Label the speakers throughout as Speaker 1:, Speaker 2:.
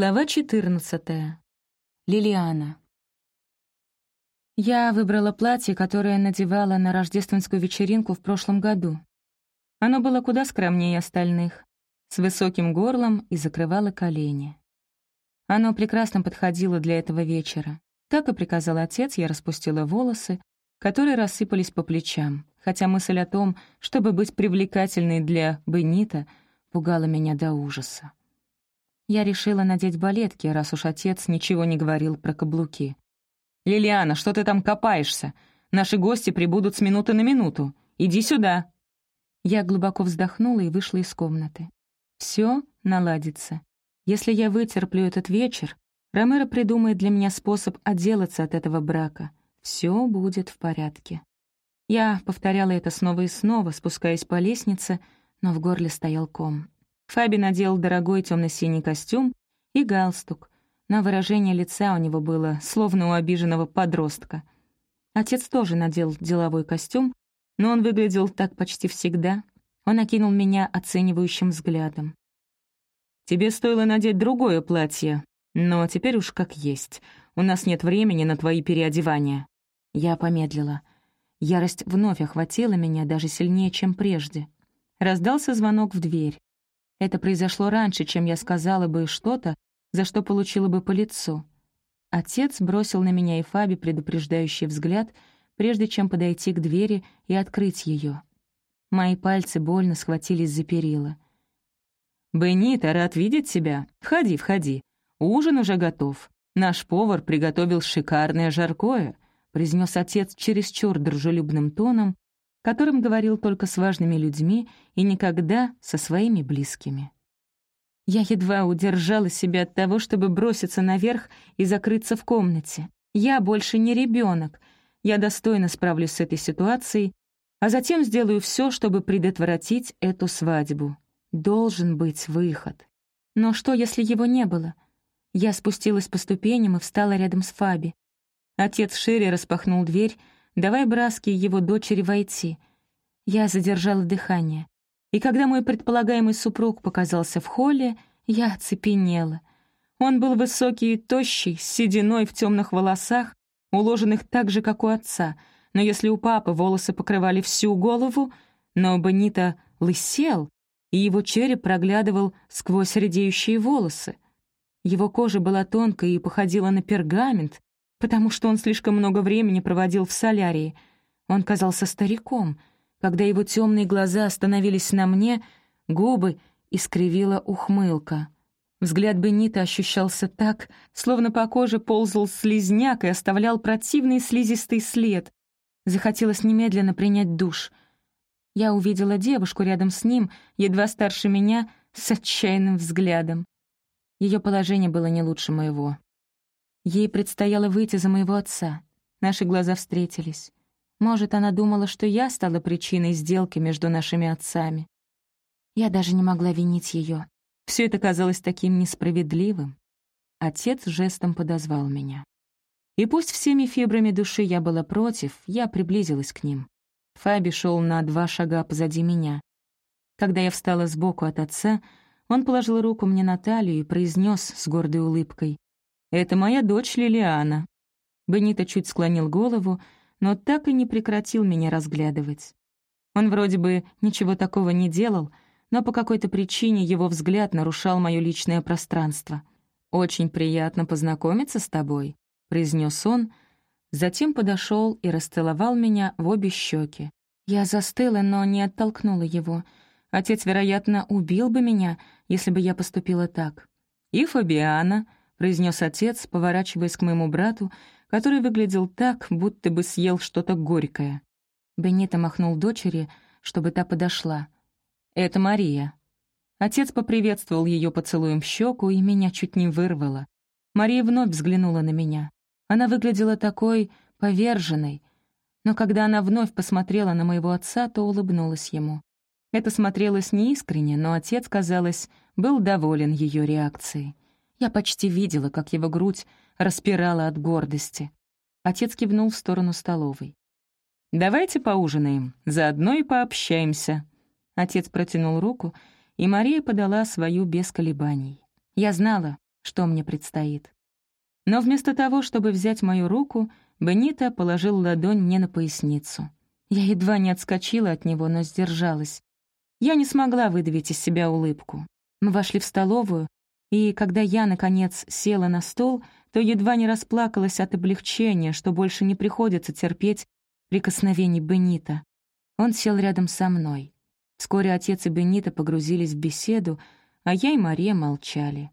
Speaker 1: Глава 14. Лилиана. Я выбрала платье, которое надевала на рождественскую вечеринку в прошлом году. Оно было куда скромнее остальных, с высоким горлом и закрывало колени. Оно прекрасно подходило для этого вечера. Как и приказал отец, я распустила волосы, которые рассыпались по плечам, хотя мысль о том, чтобы быть привлекательной для Бенита, пугала меня до ужаса. Я решила надеть балетки, раз уж отец ничего не говорил про каблуки. «Лилиана, что ты там копаешься? Наши гости прибудут с минуты на минуту. Иди сюда!» Я глубоко вздохнула и вышла из комнаты. Все наладится. Если я вытерплю этот вечер, Ромеро придумает для меня способ отделаться от этого брака. Все будет в порядке. Я повторяла это снова и снова, спускаясь по лестнице, но в горле стоял ком. Фаби надел дорогой темно-синий костюм и галстук, но выражение лица у него было словно у обиженного подростка. Отец тоже надел деловой костюм, но он выглядел так почти всегда. Он окинул меня оценивающим взглядом. «Тебе стоило надеть другое платье, но теперь уж как есть. У нас нет времени на твои переодевания». Я помедлила. Ярость вновь охватила меня даже сильнее, чем прежде. Раздался звонок в дверь. Это произошло раньше, чем я сказала бы что-то, за что получила бы по лицу. Отец бросил на меня и Фаби предупреждающий взгляд, прежде чем подойти к двери и открыть ее. Мои пальцы больно схватились за перила. «Беннита, рад видеть тебя. Входи, входи. Ужин уже готов. Наш повар приготовил шикарное жаркое», — произнес отец чересчур дружелюбным тоном, которым говорил только с важными людьми и никогда со своими близкими. Я едва удержала себя от того, чтобы броситься наверх и закрыться в комнате. Я больше не ребенок. Я достойно справлюсь с этой ситуацией, а затем сделаю все, чтобы предотвратить эту свадьбу. Должен быть выход. Но что, если его не было? Я спустилась по ступеням и встала рядом с Фаби. Отец шире распахнул дверь, давай Браске его дочери войти. Я задержала дыхание. И когда мой предполагаемый супруг показался в холле, я оцепенела. Он был высокий и тощий, с сединой в темных волосах, уложенных так же, как у отца, но если у папы волосы покрывали всю голову, но Бенита лысел, и его череп проглядывал сквозь редеющие волосы. Его кожа была тонкой и походила на пергамент, потому что он слишком много времени проводил в солярии. Он казался стариком. Когда его темные глаза остановились на мне, губы искривила ухмылка. Взгляд Бенита ощущался так, словно по коже ползал слизняк и оставлял противный слизистый след. Захотелось немедленно принять душ. Я увидела девушку рядом с ним, едва старше меня, с отчаянным взглядом. Ее положение было не лучше моего. Ей предстояло выйти за моего отца. Наши глаза встретились. Может, она думала, что я стала причиной сделки между нашими отцами. Я даже не могла винить ее. Все это казалось таким несправедливым. Отец жестом подозвал меня. И пусть всеми фибрами души я была против, я приблизилась к ним. Фаби шел на два шага позади меня. Когда я встала сбоку от отца, он положил руку мне на талию и произнес с гордой улыбкой. «Это моя дочь Лилиана». Бенито чуть склонил голову, но так и не прекратил меня разглядывать. Он вроде бы ничего такого не делал, но по какой-то причине его взгляд нарушал мое личное пространство. «Очень приятно познакомиться с тобой», — произнес он, затем подошел и расцеловал меня в обе щеки. Я застыла, но не оттолкнула его. Отец, вероятно, убил бы меня, если бы я поступила так. «И Фабиана», — произнес отец, поворачиваясь к моему брату, который выглядел так, будто бы съел что-то горькое. Бенито махнул дочери, чтобы та подошла. «Это Мария». Отец поприветствовал ее поцелуем в щеку, и меня чуть не вырвало. Мария вновь взглянула на меня. Она выглядела такой поверженной, но когда она вновь посмотрела на моего отца, то улыбнулась ему. Это смотрелось неискренне, но отец, казалось, был доволен ее реакцией. Я почти видела, как его грудь распирала от гордости. Отец кивнул в сторону столовой. «Давайте поужинаем, заодно и пообщаемся». Отец протянул руку, и Мария подала свою без колебаний. Я знала, что мне предстоит. Но вместо того, чтобы взять мою руку, Бенита положил ладонь мне на поясницу. Я едва не отскочила от него, но сдержалась. Я не смогла выдавить из себя улыбку. Мы вошли в столовую, и когда я, наконец, села на стол, то едва не расплакалась от облегчения, что больше не приходится терпеть прикосновений Бенита. Он сел рядом со мной. Вскоре отец и Бенита погрузились в беседу, а я и Мария молчали.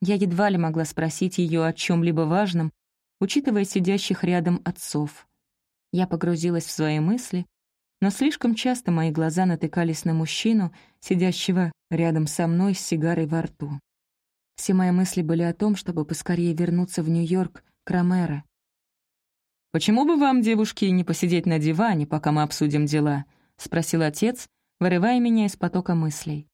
Speaker 1: Я едва ли могла спросить ее о чем либо важном, учитывая сидящих рядом отцов. Я погрузилась в свои мысли, но слишком часто мои глаза натыкались на мужчину, сидящего рядом со мной с сигарой во рту. Все мои мысли были о том, чтобы поскорее вернуться в Нью-Йорк к Ромеро.
Speaker 2: «Почему бы вам, девушки, не посидеть на диване, пока мы обсудим дела?» — спросил отец, вырывая меня из потока мыслей.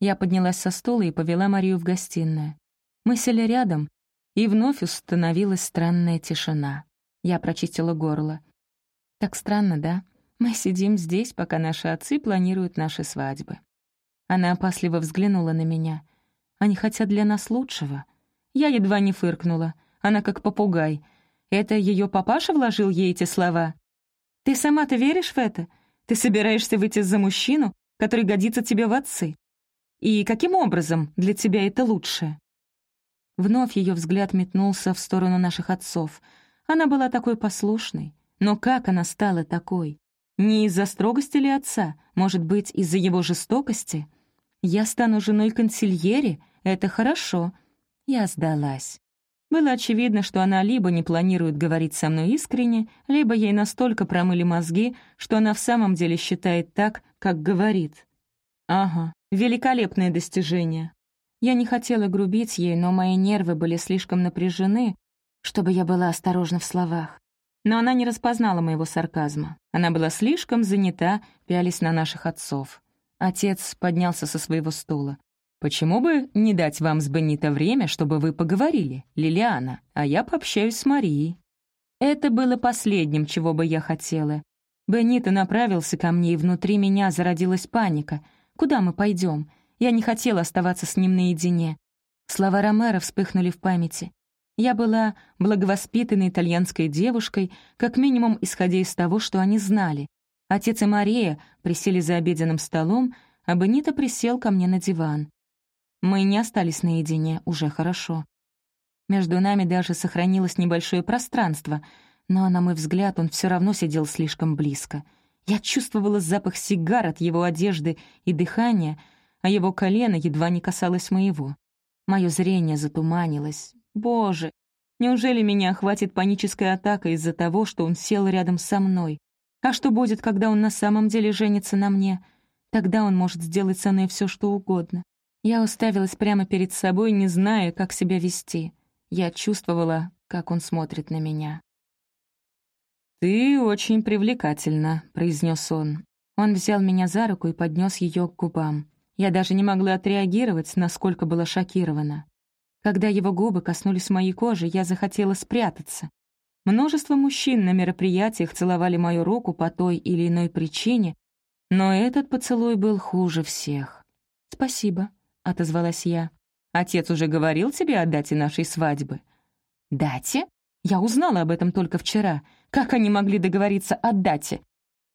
Speaker 2: Я поднялась со стула и повела Марию в гостиную. Мы сели рядом, и вновь установилась странная тишина. Я прочистила горло. «Так странно, да? Мы сидим здесь, пока наши отцы планируют наши свадьбы». Она опасливо взглянула на меня. «Они хотят для нас лучшего». Я едва не фыркнула. Она как попугай. Это ее папаша вложил ей эти слова? «Ты сама-то веришь в это? Ты собираешься выйти за мужчину, который годится тебе в отцы? И каким образом для тебя это лучше?» Вновь ее взгляд метнулся в сторону наших отцов. Она была такой послушной. Но как она стала такой? Не из-за строгости ли отца? Может быть, из-за его жестокости? Я стану женой консильери? Это хорошо. Я сдалась. Было очевидно, что она либо не планирует говорить со мной искренне, либо ей настолько промыли мозги, что она в самом деле считает так, как говорит. Ага, великолепное достижение. Я не хотела грубить ей, но мои нервы были слишком напряжены, чтобы я была осторожна в словах. Но она не распознала моего сарказма. Она была слишком занята, пялись на наших отцов. Отец поднялся со своего стула. «Почему бы не дать вам с Бенито время, чтобы вы поговорили, Лилиана, а я пообщаюсь с Марией?» Это было последним, чего бы я хотела. Бенито направился ко мне, и внутри меня зародилась паника. «Куда мы пойдем? Я не хотела оставаться с ним наедине. Слова Ромеро вспыхнули в памяти. Я была благовоспитанной итальянской девушкой, как минимум исходя из того, что они знали. Отец и Мария присели за обеденным столом, а Бенита присел ко мне на диван. Мы не остались наедине, уже хорошо. Между нами даже сохранилось небольшое пространство, но, на мой взгляд, он все равно сидел слишком близко. Я чувствовала запах сигар от его одежды и дыхания — а его колено едва не касалось моего. Мое зрение затуманилось. Боже, неужели меня охватит паническая атака из-за того, что он сел рядом со мной? А что будет, когда он на самом деле женится на мне? Тогда он может сделать со мной все, что угодно. Я уставилась прямо перед собой, не зная, как себя вести. Я чувствовала, как он смотрит на меня. «Ты очень привлекательна», — произнес он.
Speaker 1: Он взял меня за руку и поднес ее к губам. Я даже не могла отреагировать, насколько была шокирована. Когда его губы коснулись моей кожи, я захотела спрятаться. Множество мужчин на мероприятиях целовали мою руку по той или иной причине, но этот поцелуй был хуже всех. «Спасибо», — отозвалась я. «Отец уже говорил тебе о дате нашей свадьбы?» «Дате? Я узнала об этом только вчера. Как они могли договориться о дате?»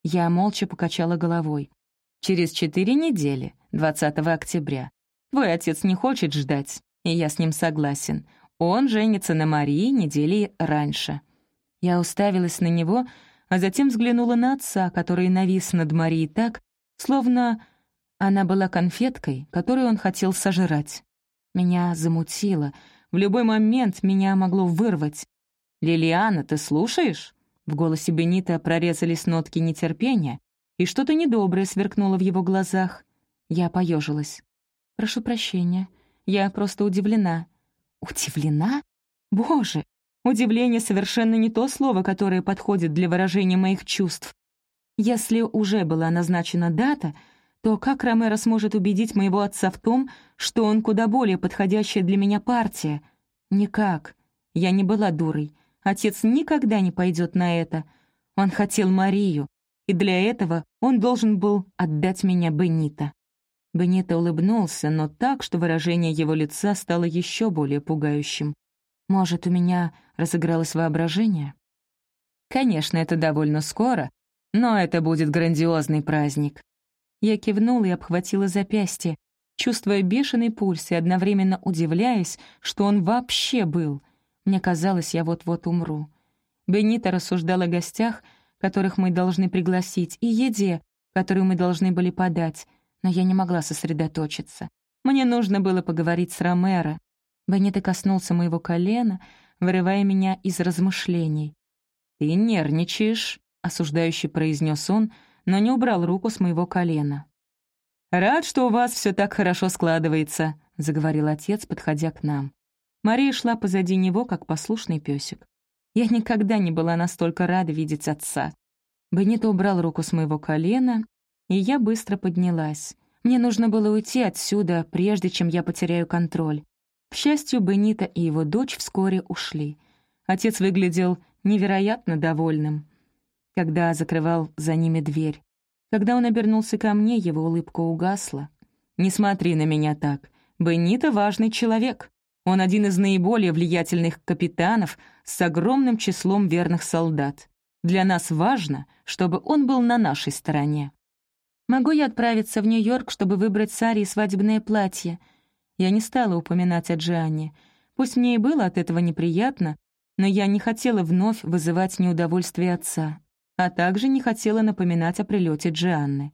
Speaker 1: Я молча покачала головой. «Через четыре недели. 20 октября. Твой отец не хочет ждать, и я с ним согласен. Он женится на Марии недели раньше». Я уставилась на него, а затем взглянула на отца, который навис над Марией так, словно она была конфеткой, которую он хотел сожрать. Меня замутило. В любой момент меня могло вырвать. «Лилиана, ты слушаешь?» В голосе Бенита прорезались нотки нетерпения, и что-то недоброе сверкнуло в его глазах. Я поежилась. «Прошу прощения. Я просто удивлена». «Удивлена? Боже! Удивление совершенно не то слово, которое подходит для выражения моих чувств. Если уже была назначена дата, то как Ромеро сможет убедить моего отца в том, что он куда более подходящая для меня партия? Никак. Я не была дурой. Отец никогда не пойдет на это. Он хотел Марию, и для этого он должен был отдать меня Бенита. Бенито улыбнулся, но так, что выражение его лица стало еще более пугающим. «Может, у меня разыгралось воображение?» «Конечно, это довольно скоро, но это будет грандиозный праздник». Я кивнула и обхватила запястье, чувствуя бешеный пульс и одновременно удивляясь, что он вообще был. Мне казалось, я вот-вот умру. Бенито рассуждал о гостях, которых мы должны пригласить, и еде, которую мы должны были подать, но я не могла сосредоточиться. Мне нужно было поговорить с Ромеро. Бенито коснулся моего колена, вырывая меня из размышлений. «Ты нервничаешь», — осуждающий произнес он, но не убрал руку с моего колена. «Рад, что у вас все так хорошо складывается», — заговорил отец, подходя к нам. Мария шла позади него, как послушный песик. Я никогда не была настолько рада видеть отца. Бенито убрал руку с моего колена, и я быстро поднялась. Мне нужно было уйти отсюда, прежде чем я потеряю контроль. К счастью, Бенито и его дочь вскоре ушли. Отец выглядел невероятно довольным, когда закрывал за ними дверь. Когда он обернулся ко мне, его улыбка угасла. «Не смотри на меня так. Бенито — важный человек. Он один из наиболее влиятельных капитанов с огромным числом верных солдат. Для нас важно, чтобы он был на нашей стороне. Могу я отправиться в Нью-Йорк, чтобы выбрать Саре свадебное платье?» Я не стала упоминать о Джианне. Пусть мне и было от этого неприятно, но я не хотела вновь вызывать неудовольствие отца а также не хотела напоминать о прилете Джианны.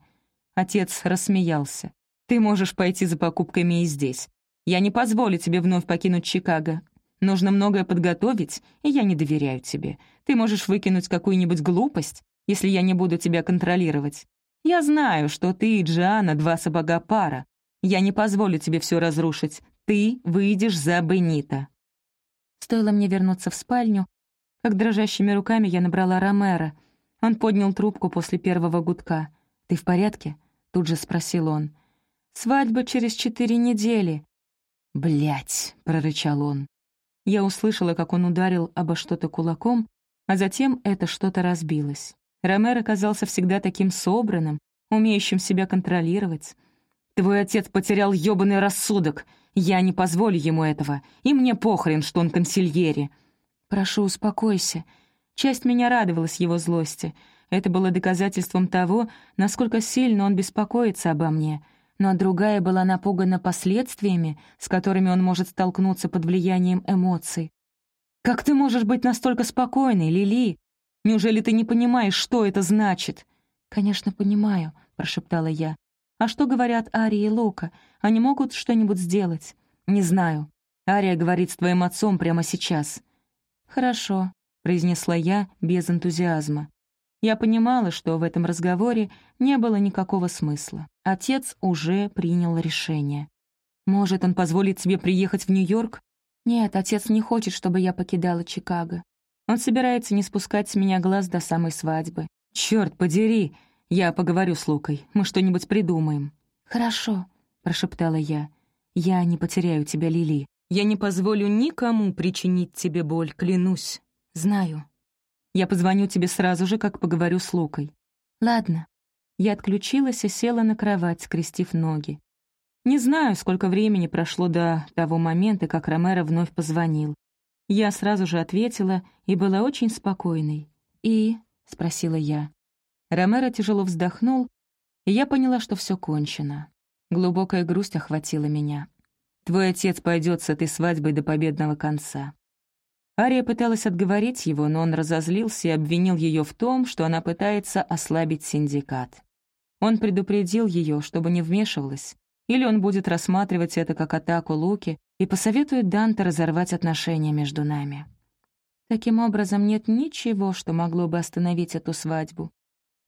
Speaker 1: Отец рассмеялся. «Ты можешь пойти за покупками и здесь. Я не позволю тебе вновь покинуть Чикаго. Нужно многое подготовить, и я не доверяю тебе. Ты можешь выкинуть какую-нибудь глупость, если я не буду тебя контролировать. Я знаю, что ты и Джианна — два сапога пара. Я не позволю тебе все разрушить. Ты выйдешь за Бенита». Стоило мне вернуться в спальню, как дрожащими руками я набрала Ромера — он поднял трубку после первого гудка. «Ты в порядке?» — тут же спросил он. «Свадьба через четыре недели». Блять, прорычал он. Я услышала, как он ударил обо что-то кулаком, а затем это что-то разбилось. Ромер оказался всегда таким собранным, умеющим себя контролировать. «Твой отец потерял ёбаный рассудок. Я не позволю ему этого, и мне похрен, что он консильери». «Прошу, успокойся. Часть меня радовалась его злости. Это было доказательством того, насколько сильно он беспокоится обо мне. Но другая была напугана последствиями, с которыми он может столкнуться под влиянием эмоций. «Как ты можешь быть настолько спокойной, Лили? Неужели ты не понимаешь, что это значит?» «Конечно, понимаю», — прошептала я. «А что говорят Ария и Лука? Они могут что-нибудь сделать?» «Не знаю. Ария говорит с твоим отцом прямо сейчас». «Хорошо произнесла я без энтузиазма. Я понимала, что в этом разговоре не было никакого смысла. Отец уже принял решение. «Может, он позволит тебе приехать в Нью-Йорк?» «Нет, отец не хочет, чтобы я покидала Чикаго. Он собирается не спускать с меня глаз до самой свадьбы. Черт подери! Я поговорю с Лукой, мы что-нибудь придумаем». «Хорошо», — прошептала я. «Я не потеряю тебя, Лили. Я не позволю никому причинить тебе боль, клянусь». «Знаю. Я позвоню тебе сразу же, как поговорю с Лукой». «Ладно». Я отключилась и села на кровать, скрестив ноги. Не знаю, сколько времени прошло до того момента, как Ромеро вновь позвонил. Я сразу же ответила и была очень спокойной. «И?» — спросила я. Ромеро тяжело вздохнул, и я поняла, что все кончено. Глубокая грусть охватила меня. «Твой отец пойдет с этой свадьбой до победного конца. Ария пыталась отговорить его, но он разозлился и обвинил ее в том, что она пытается ослабить синдикат. Он предупредил ее, чтобы не вмешивалась, или он будет рассматривать это как атаку Луки и посоветует Данте разорвать отношения между нами. Таким образом, нет ничего, что могло бы остановить эту свадьбу.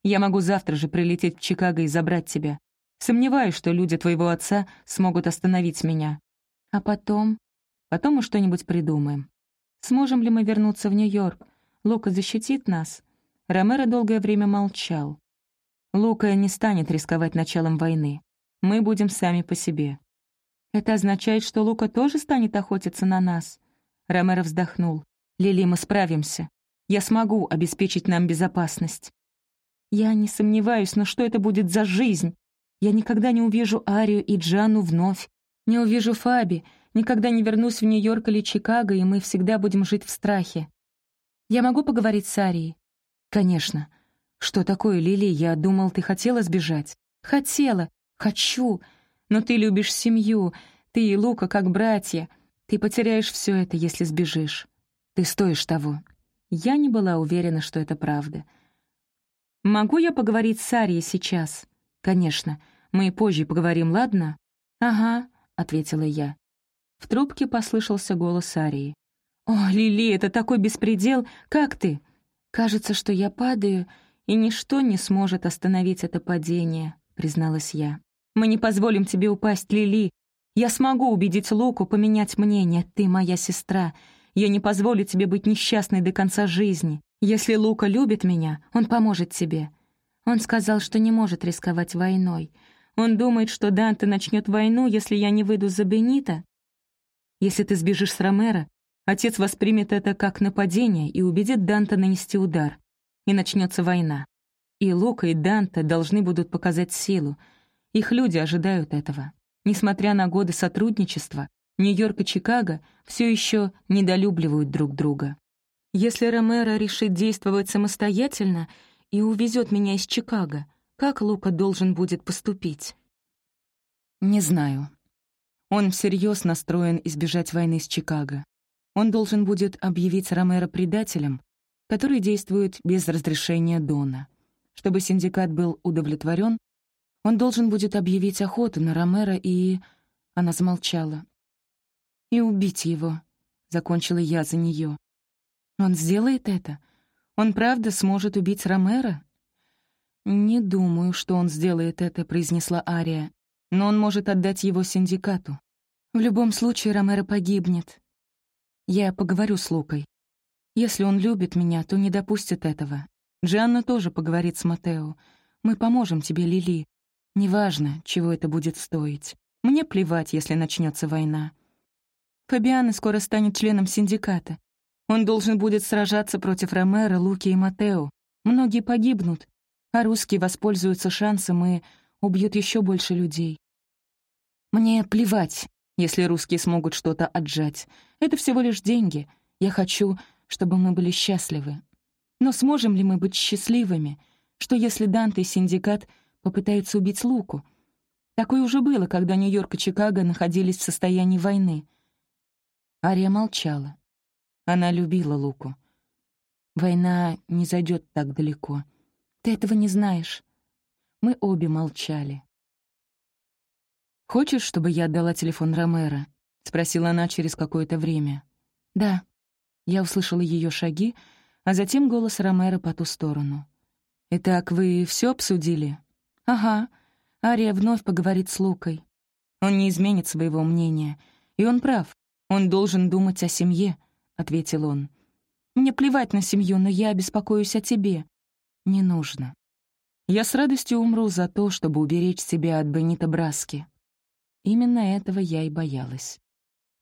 Speaker 1: Я могу завтра же прилететь в Чикаго и забрать тебя. Сомневаюсь, что люди твоего отца смогут остановить меня. А потом... Потом мы что-нибудь придумаем. Сможем ли мы вернуться в Нью-Йорк? Лука защитит нас?» Ромеро долгое время молчал. «Лука не станет рисковать началом войны. Мы будем сами по себе». «Это означает, что Лука тоже станет охотиться на нас?» Ромеро вздохнул. «Лили, мы справимся. Я смогу обеспечить нам безопасность». «Я не сомневаюсь, но что это будет за жизнь? Я никогда не увижу Арию и Джану вновь, не увижу Фаби, никогда не вернусь в Нью-Йорк или Чикаго, и мы всегда будем жить в страхе. Я могу поговорить с Арией? Конечно. Что такое, Лили? Я думал, ты хотела сбежать. Хотела. Хочу. Но ты любишь семью. Ты и Лука как братья. Ты потеряешь все это, если сбежишь. Ты стоишь того. Я не была уверена, что это правда. «Могу я поговорить с Арией сейчас?» «Конечно. Мы позже поговорим, ладно?» «Ага», — ответила я. В трубке послышался голос Арии. «О, Лили, это такой беспредел! Как ты?» «Кажется, что я падаю, и ничто не сможет остановить это падение», — призналась я. «Мы не позволим тебе упасть, Лили. Я смогу убедить Луку поменять мнение. Ты моя сестра. Я не позволю тебе быть несчастной до конца жизни. Если Лука любит меня, он поможет тебе». Он сказал, что не может рисковать войной. Он думает, что Данте начнет войну, если я не выйду за Бенита. Если ты сбежишь с Ромеро, отец воспримет это как нападение и убедит Данте нанести удар. И начнется война. И Лука, и Данте должны будут показать силу. Их люди ожидают этого. Несмотря на годы сотрудничества, Нью-Йорк и Чикаго все еще недолюбливают друг друга. Если Ромеро решит действовать самостоятельно и увезет меня из Чикаго, как Лука должен будет поступить? Не знаю. Он всерьез настроен избежать войны с Чикаго. Он должен будет объявить Ромеро предателем, который действует без разрешения Дона. Чтобы синдикат был удовлетворен, он должен будет объявить охоту на Ромеро и... Она замолчала и убить его», — закончила я за нее. «Он сделает это? Он правда сможет убить Ромера?» «Не думаю, что он сделает это», — произнесла Ария. «Но он может отдать его синдикату. В любом случае Ромеро погибнет. Я поговорю с Лукой. Если он любит меня, то не допустит этого. Джанна тоже поговорит с Матео. Мы поможем тебе, Лили. Неважно, чего это будет стоить. Мне плевать, если начнется война. Фабиано скоро станет членом синдиката. Он должен будет сражаться против Ромеро, Луки и Матео. Многие погибнут, а русские воспользуются шансом и убьют еще больше людей. Мне плевать, если русские смогут что-то отжать. Это всего лишь деньги. Я хочу, чтобы мы были счастливы. Но сможем ли мы быть счастливыми? Что если Данте и синдикат попытаются убить Луку? Такое уже было, когда Нью-Йорк и Чикаго находились в состоянии войны — Ария молчала. Она любила Луку. Война не зайдет так далеко. Ты этого не знаешь. Мы обе молчали. «Хочешь, чтобы я отдала телефон Ромеро?» — спросила она через какое-то время. «Да». Я услышала ее шаги, а затем голос Ромеро по ту сторону. «Итак, вы все обсудили?» «Ага». Ария вновь поговорит с Лукой. Он не изменит своего мнения, и он прав. «Он должен думать о семье», — ответил он. «Мне плевать на семью, но я беспокоюсь о тебе». «Не нужно. Я с радостью умру за то, чтобы уберечь себя от Бенита Браски». Именно этого я и боялась.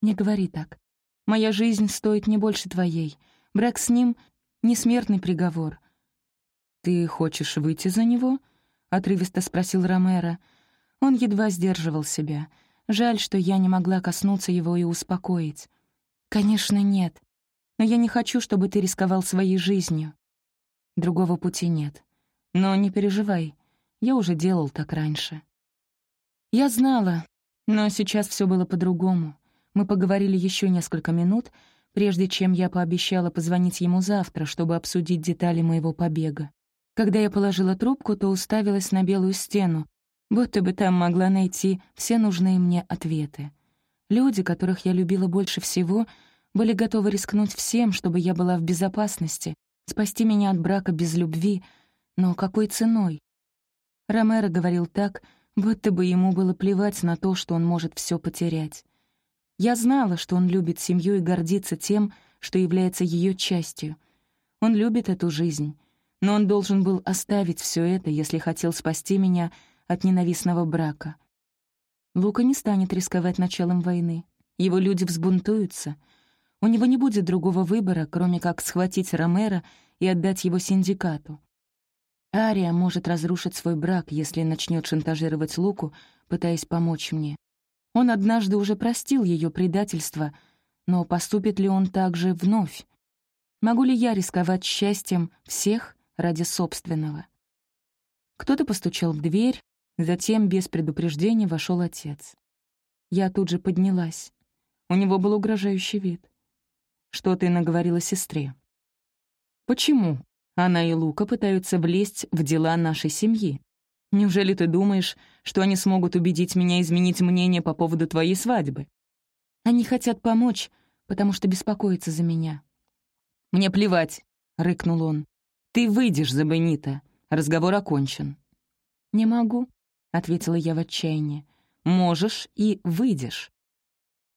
Speaker 1: «Не говори так. Моя жизнь стоит не больше твоей. Брак с ним — не смертный приговор». «Ты хочешь выйти за него?» — отрывисто спросил Ромеро. Он едва сдерживал себя — Жаль, что я не могла коснуться его и успокоить. Конечно, нет. Но я не хочу, чтобы ты рисковал своей жизнью. Другого пути нет. Но не переживай, я уже делал так раньше. Я знала, но сейчас все было по-другому. Мы поговорили еще несколько минут, прежде чем я пообещала позвонить ему завтра, чтобы обсудить детали моего побега. Когда я положила трубку, то уставилась на белую стену, будто бы там могла найти все нужные мне ответы. Люди, которых я любила больше всего, были готовы рискнуть всем, чтобы я была в безопасности, спасти меня от брака без любви, но какой ценой? Ромеро говорил так, будто бы ему было плевать на то, что он может все потерять. Я знала, что он любит семью и гордится тем, что является ее частью. Он любит эту жизнь, но он должен был оставить все это, если хотел спасти меня — от ненавистного брака. Лука не станет рисковать началом войны. Его люди взбунтуются. У него не будет другого выбора, кроме как схватить Ромера и отдать его синдикату. Ария может разрушить свой брак, если начнет шантажировать Луку, пытаясь помочь мне. Он однажды уже простил ее предательство, но поступит ли он так же вновь? Могу ли я рисковать счастьем всех ради собственного? Кто-то постучал в дверь, затем без предупреждения вошел отец. Я тут же поднялась. У него был угрожающий вид. «Что ты наговорила сестре?» «Почему?» Она и Лука пытаются влезть в дела нашей семьи. Неужели ты думаешь, что они смогут убедить меня изменить мнение по поводу твоей свадьбы? Они хотят помочь, потому что беспокоятся за меня. «Мне плевать», — рыкнул он. «Ты выйдешь за Бенита. Разговор окончен». «Не могу», — ответила я в отчаянии. «Можешь и выйдешь».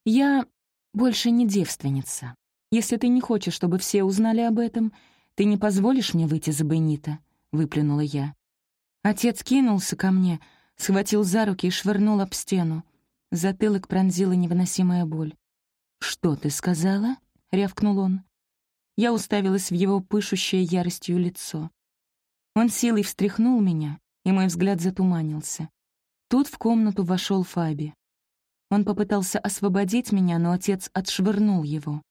Speaker 1: «Я больше не девственница. Если ты не хочешь, чтобы все узнали об этом, «Ты не позволишь мне выйти за Бенита?» — выплюнула я. Отец кинулся ко мне, схватил за руки и швырнул об стену. Затылок пронзила невыносимая боль. «Что ты сказала?» — рявкнул он. Я уставилась в его пышущее яростью лицо. Он силой встряхнул меня, и мой взгляд затуманился. Тут в комнату вошел Фаби. Он попытался освободить меня, но отец отшвырнул его.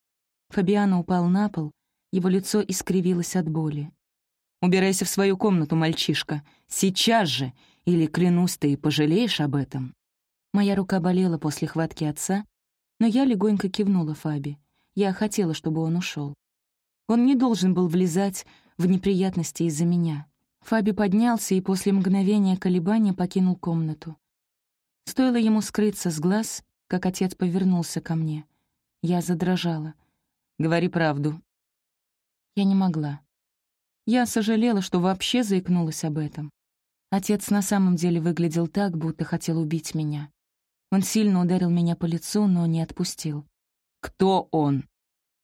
Speaker 1: Фабиано упал на пол, его лицо искривилось от боли. «Убирайся в свою комнату, мальчишка. Сейчас же! Или, клянусь, ты пожалеешь об этом?» Моя рука болела после хватки отца, но я легонько кивнула Фаби. Я хотела, чтобы он ушел. Он не должен был влезать в неприятности из-за меня. Фаби поднялся и после мгновения колебания покинул комнату. Стоило ему скрыться с глаз, как отец повернулся ко мне. Я задрожала. «Говори правду. Я не могла. Я сожалела, что вообще заикнулась об этом. Отец на самом деле выглядел так, будто хотел убить меня. Он сильно ударил меня по лицу, но не отпустил. «Кто он?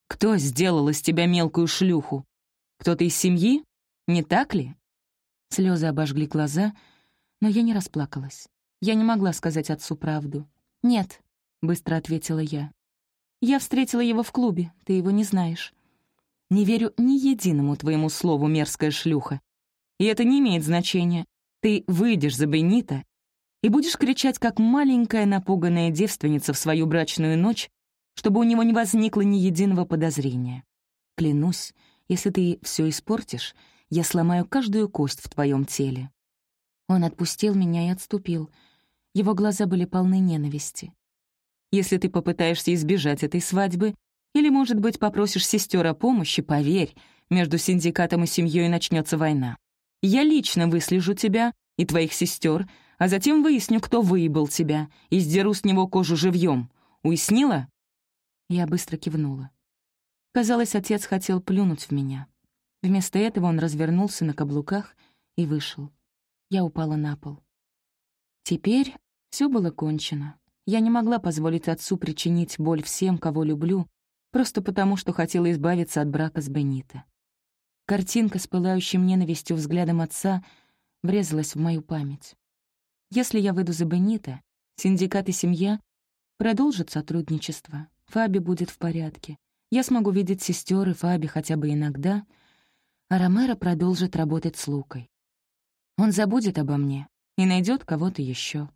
Speaker 1: Кто сделал из тебя мелкую шлюху? Кто-то из семьи? Не так ли?» Слезы обожгли глаза, но я не расплакалась. Я не могла сказать отцу правду. «Нет», — быстро ответила я. «Я встретила его в клубе, ты его не знаешь. Не верю ни единому твоему слову, мерзкая шлюха. И это не имеет значения. Ты выйдешь за Бенита и будешь кричать, как маленькая напуганная девственница в свою брачную ночь, чтобы у него не возникло ни единого подозрения. Клянусь, если ты все испортишь, я сломаю каждую кость в твоем теле». Он отпустил меня и отступил. Его глаза были полны ненависти. «Если ты попытаешься избежать этой свадьбы, или, может быть, попросишь сестер о помощи, поверь, между синдикатом и семьей начнется война. Я лично выслежу тебя и твоих сестер, а затем выясню, кто выебал тебя, и сдеру с него кожу живьем. Уяснила?» Я быстро кивнула. Казалось, отец хотел плюнуть в меня. Вместо этого он развернулся на каблуках и вышел. Я упала на пол. Теперь все было кончено. Я не могла позволить отцу причинить боль всем, кого люблю, просто потому, что хотела избавиться от брака с Бенито. Картинка с пылающим ненавистью взглядом отца врезалась в мою память. Если я выйду за Бенито, синдикат и семья продолжат сотрудничество, Фаби будет в порядке, я смогу видеть сестер и Фаби хотя бы иногда, а Ромеро продолжит работать с Лукой. Он забудет обо мне и найдет кого-то еще.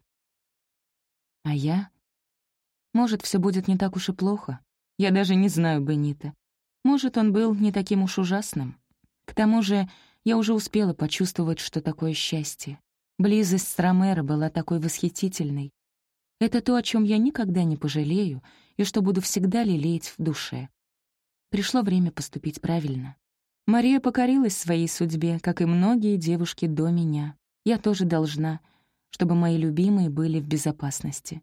Speaker 1: А я? Может, все будет не так уж и плохо, я даже не знаю Бенита. Может, он был не таким уж ужасным. К тому же я уже успела почувствовать, что такое счастье. Близость с Ромеро была такой восхитительной. Это то, о чем я никогда не пожалею и что буду всегда лелеять в душе. Пришло время поступить правильно. Мария покорилась своей судьбе, как и многие девушки до меня. Я тоже должна, чтобы мои любимые были в безопасности.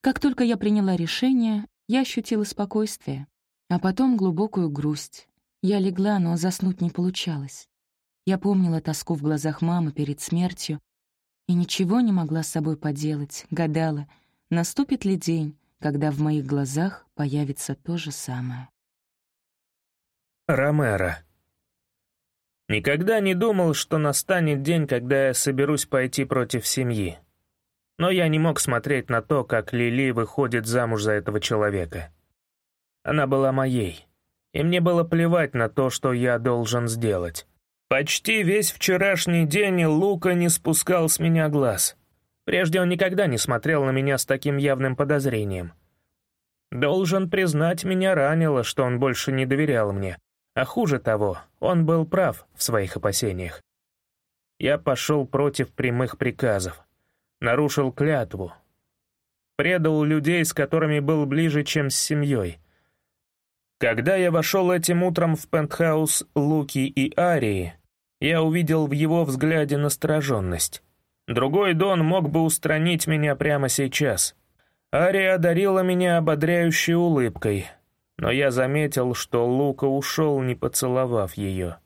Speaker 1: Как только я приняла решение, я ощутила спокойствие, а потом глубокую грусть. Я легла, но заснуть не получалось. Я помнила тоску в глазах мамы перед смертью и ничего не могла с собой поделать, гадала, наступит ли день, когда в моих глазах появится то же самое.
Speaker 3: Ромеро. Никогда не думал, что настанет день, когда я соберусь пойти против семьи. Но я не мог смотреть на то, как Лили выходит замуж за этого человека. Она была моей, и мне было плевать на то, что я должен сделать. Почти весь вчерашний день Лука не спускал с меня глаз. Прежде он никогда не смотрел на меня с таким явным подозрением. Должен признать, меня ранило, что он больше не доверял мне. А хуже того, он был прав в своих опасениях. Я пошел против прямых приказов, нарушил клятву, предал людей, с которыми был ближе, чем с семьей. Когда я вошел этим утром в пентхаус Луки и Арии, я увидел в его взгляде настороженность. Другой Дон мог бы устранить меня прямо сейчас. Ария одарила меня ободряющей улыбкой, но я заметил, что Лука ушел, не поцеловав ее.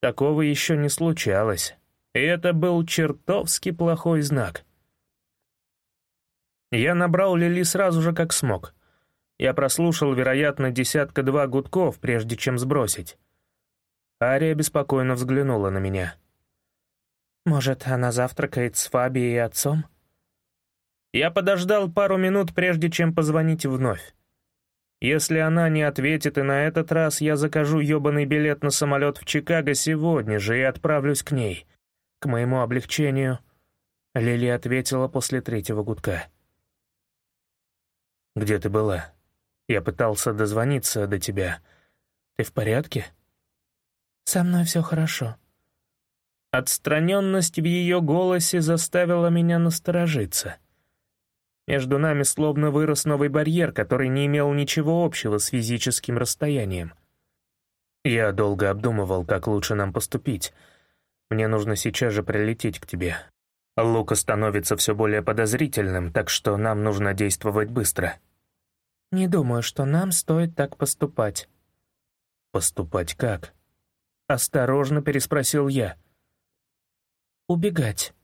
Speaker 3: Такого еще не случалось, и это был чертовски плохой знак. Я набрал Лили сразу же, как смог. Я прослушал, вероятно, десятка-два гудков, прежде чем сбросить. Ария беспокойно взглянула на меня. «Может, она завтракает с Фаби и отцом?» Я подождал пару минут, прежде чем позвонить вновь. Если она не ответит и на этот раз, я закажу ёбаный билет на самолет в Чикаго сегодня же и отправлюсь к ней. К моему облегчению, Лили ответила после третьего гудка. «Где ты была? Я пытался дозвониться до тебя. Ты в порядке?» Со мной все хорошо». Отстраненность в ее голосе заставила меня насторожиться. Между нами словно вырос новый барьер, который не имел ничего общего с физическим расстоянием. Я долго обдумывал, как лучше нам поступить. Мне нужно сейчас же прилететь к тебе. Лука становится все более подозрительным, так что нам нужно действовать быстро. Не думаю, что нам стоит так поступать. Поступать как? — осторожно переспросил я. «Убегать».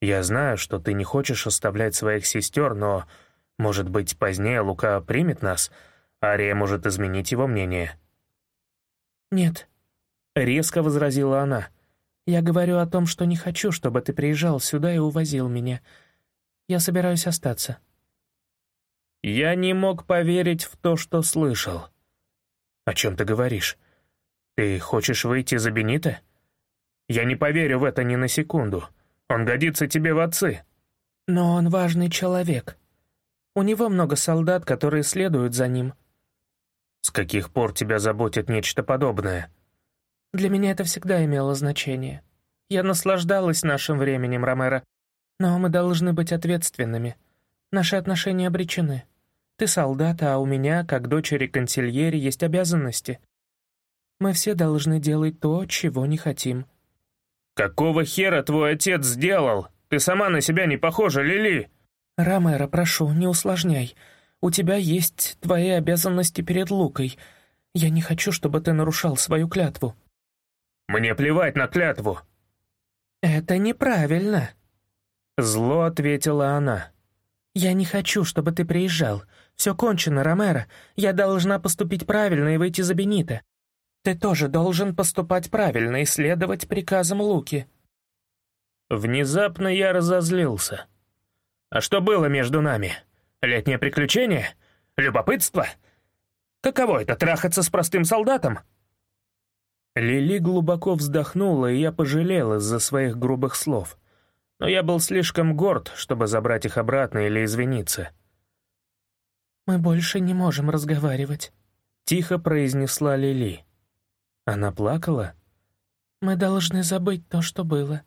Speaker 3: «Я знаю, что ты не хочешь оставлять своих сестер, но, может быть, позднее Лука примет нас? Ария может изменить его мнение».
Speaker 2: «Нет», — резко возразила она. «Я говорю о том, что не хочу, чтобы ты приезжал сюда и увозил меня. Я собираюсь остаться».
Speaker 3: Я не мог поверить в то, что слышал. «О чем ты говоришь?» «Ты хочешь выйти за Бенита?» «Я не поверю в это ни на секунду. Он годится тебе в отцы».
Speaker 2: «Но он важный человек. У него много солдат, которые следуют за ним».
Speaker 3: «С каких пор тебя заботит нечто подобное?»
Speaker 2: «Для меня это всегда имело значение. Я наслаждалась нашим временем, Ромеро. Но мы должны быть ответственными. Наши отношения обречены. Ты солдат, а у меня, как дочери консильери, есть обязанности. Мы все должны делать то, чего не хотим».
Speaker 3: «Какого хера твой отец сделал? Ты сама на себя не похожа, Лили!»
Speaker 2: «Ромеро, прошу, не усложняй. У тебя есть твои обязанности перед Лукой. Я не хочу, чтобы ты нарушал свою клятву».
Speaker 3: «Мне плевать на клятву».
Speaker 2: «Это неправильно», — зло ответила она. «Я не хочу, чтобы ты приезжал. Все кончено, Ромеро. Я должна поступить правильно и выйти за Бенита. Ты тоже должен поступать правильно и следовать приказам Луки».
Speaker 3: Внезапно я разозлился. «А что было между нами? Летнее приключение? Любопытство? Каково это, трахаться с простым солдатом?» Лили глубоко вздохнула, и я пожалел из-за своих грубых слов. Но я был слишком горд, чтобы забрать их обратно или извиниться.
Speaker 2: «Мы больше не можем разговаривать», — тихо произнесла Лили. Она плакала? «Мы должны забыть то, что было».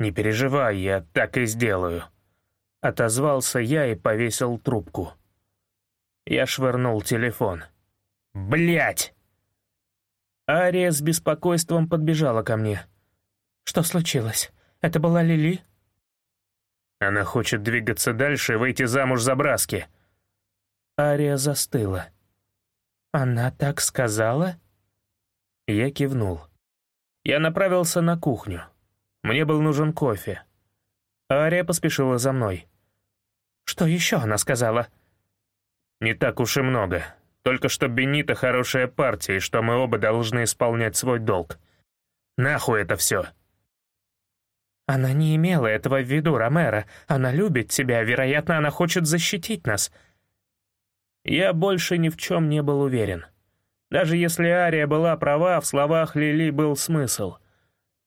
Speaker 3: «Не переживай, я так и сделаю», — отозвался я и повесил трубку. Я швырнул телефон. Блять! Ария с беспокойством подбежала ко мне.
Speaker 2: «Что случилось? Это была Лили?»
Speaker 3: Она хочет двигаться дальше и выйти замуж за Браски.
Speaker 2: Ария застыла. «Она так сказала?»
Speaker 3: Я кивнул. Я направился на кухню. Мне был нужен кофе. Ария поспешила за мной.
Speaker 2: «Что еще она сказала?»
Speaker 3: «Не так уж и много. Только что Бенита хорошая партия, и что мы оба должны исполнять свой долг. Нахуй это все!»
Speaker 2: «Она не имела этого в виду, Ромеро. Она любит тебя, вероятно, она хочет защитить нас».
Speaker 3: Я больше ни в чем не был уверен. Даже если Ария была права, в словах Лили был смысл.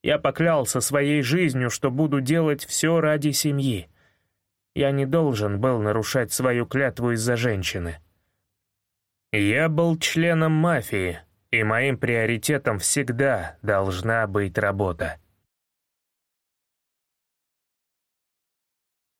Speaker 3: Я поклялся своей жизнью, что буду делать все ради семьи. Я не должен был нарушать свою клятву из-за женщины. Я был членом мафии, и моим приоритетом всегда должна быть работа.